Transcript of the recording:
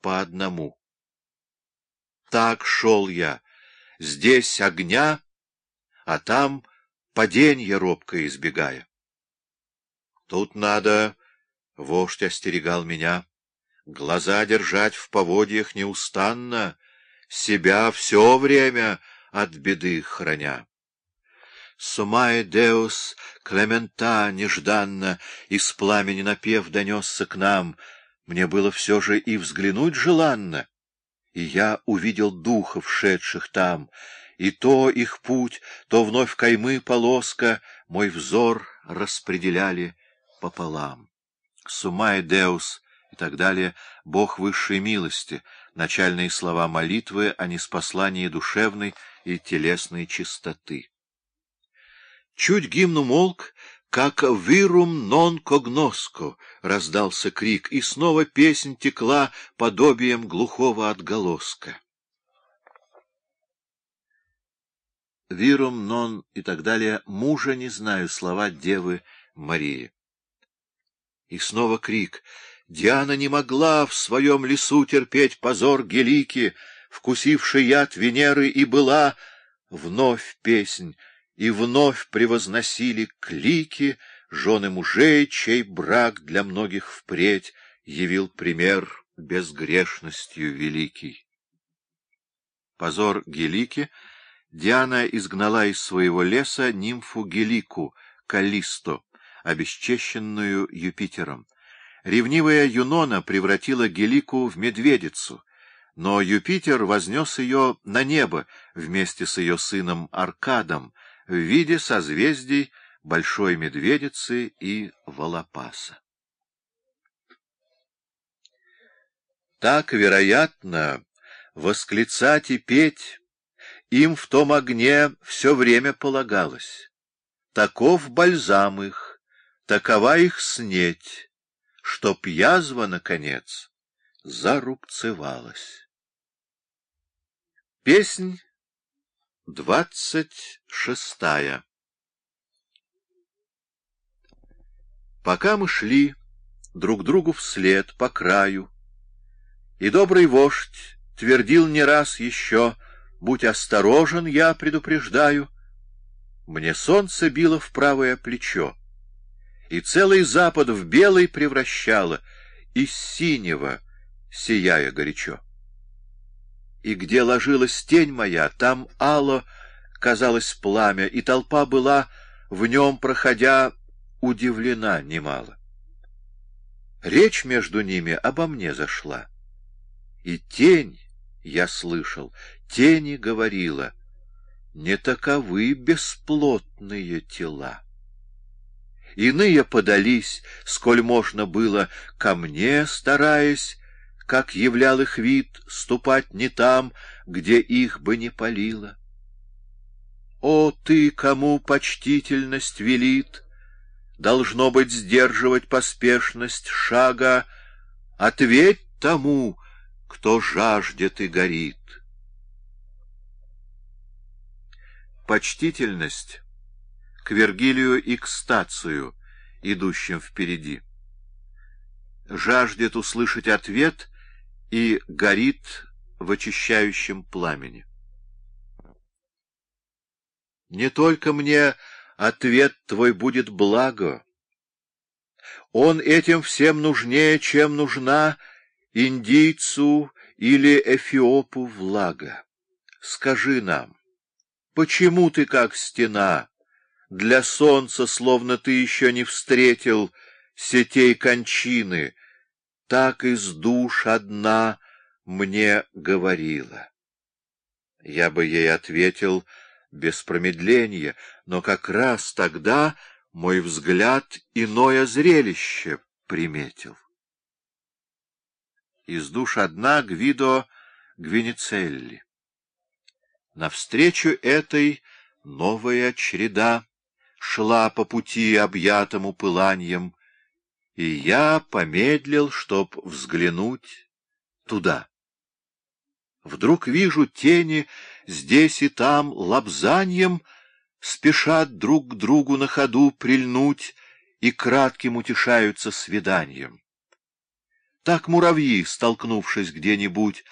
по одному. Так шел я, здесь огня, а там паденье робко избегая. Тут надо, — вождь остерегал меня, — глаза держать в поводьях неустанно, себя все время от беды храня. Сумай Деус Клемента нежданно из пламени напев донесся к нам. Мне было все же и взглянуть желанно, и я увидел духов, шедших там, и то их путь, то вновь каймы полоска мой взор распределяли пополам. Сумай Деус и так далее, Бог высшей милости, начальные слова молитвы о неспослании душевной и телесной чистоты. Чуть гимн умолк, как «Вирум нон когноско» раздался крик, и снова песнь текла подобием глухого отголоска. «Вирум нон» и так далее «Мужа не знаю» слова Девы Марии. И снова крик. Диана не могла в своем лесу терпеть позор Гелики, вкусивший яд Венеры, и была вновь песнь и вновь превозносили клики жены мужей, чей брак для многих впредь явил пример безгрешностью великий. Позор Гелики Диана изгнала из своего леса нимфу Гелику, Каллисто, обесчещенную Юпитером. Ревнивая Юнона превратила Гелику в медведицу, но Юпитер вознес ее на небо вместе с ее сыном Аркадом, в виде созвездий Большой Медведицы и Волопаса. Так, вероятно, восклицать и петь им в том огне все время полагалось. Таков бальзам их, такова их снеть, чтоб язва, наконец, зарубцевалась. Песнь Двадцать шестая. Пока мы шли друг другу вслед по краю, И добрый вождь твердил не раз еще, Будь осторожен, я предупреждаю, Мне солнце било в правое плечо, И целый запад в белый превращало, Из синего, сияя горячо и где ложилась тень моя, там ало казалось пламя, и толпа была, в нем проходя, удивлена немало. Речь между ними обо мне зашла, и тень, я слышал, тени говорила, не таковы бесплотные тела. Иные подались, сколь можно было, ко мне, стараясь, как являл их вид, ступать не там, где их бы не палило. О, ты, кому почтительность велит, Должно быть сдерживать поспешность шага, Ответь тому, кто жаждет и горит. Почтительность к Вергилию и к Стацию, идущим впереди. Жаждет услышать ответ и горит в очищающем пламени. Не только мне ответ твой будет благо. Он этим всем нужнее, чем нужна индийцу или эфиопу влага. Скажи нам, почему ты как стена, для солнца, словно ты еще не встретил сетей кончины, так из душ одна мне говорила. Я бы ей ответил без промедления, но как раз тогда мой взгляд иное зрелище приметил. Из душ одна Гвидо Гвиницелли. Навстречу этой новая череда шла по пути, объятому пыланием, и я помедлил, чтоб взглянуть туда. Вдруг вижу тени здесь и там лапзаньем, спешат друг к другу на ходу прильнуть и кратким утешаются свиданием. Так муравьи, столкнувшись где-нибудь,